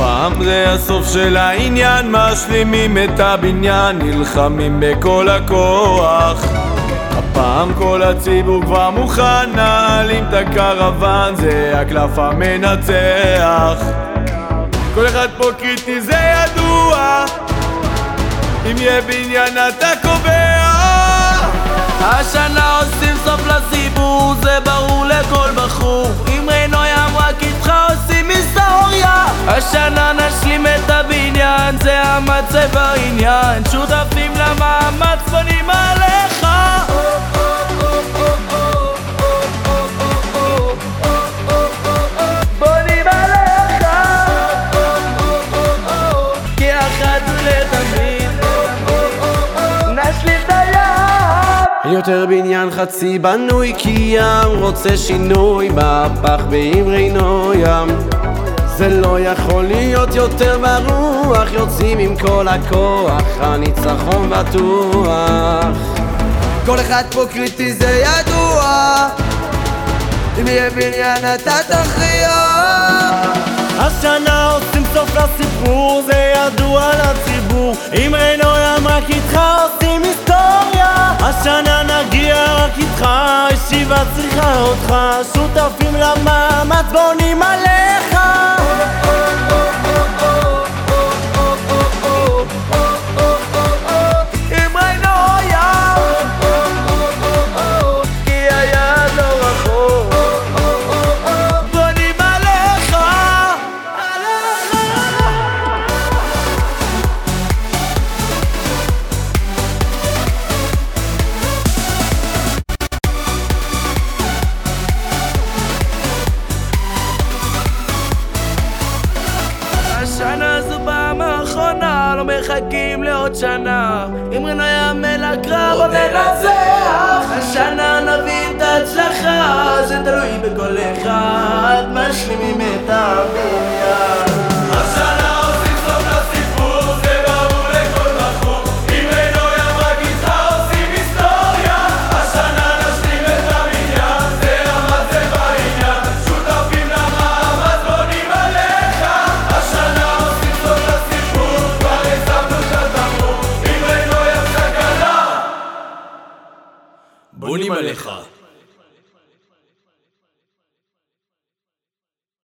הפעם זה הסוף של העניין, משלימים את הבניין, נלחמים בכל הכוח. הפעם כל הציבור כבר מוכן, נעלים את הקרוון, זה הקלף המנצח. כל אחד פה קריטי זה ידוע, אם יהיה בניין אתה קובע. השנה עושים סוף לסיפור, זה ברור לכל בחור. יותר בניין חצי בנוי כי ים רוצה שינוי מהפך באמרינו ים. זה לא יכול להיות יותר ברוח יוצאים עם כל הכוח הניצחון בטוח. כל אחד פה קריטי זה ידוע. אם יהיה בניין אתה תכריע. השנה עושים סוף לסיפור, זה ידוע לציבור. אם ריינו ים רק איתך השנה נגיע רק איתך, ישיבה צריכה אותך שותפים למאמץ, בונים עליך השנה זו פעם האחרונה, לא מחכים לעוד שנה. אם רנו יאמן לקרב עוד ננצח. השנה נביא את ההצלחה, זה תלוי בכל אחד, משלימים את האוויר. בונים עליך.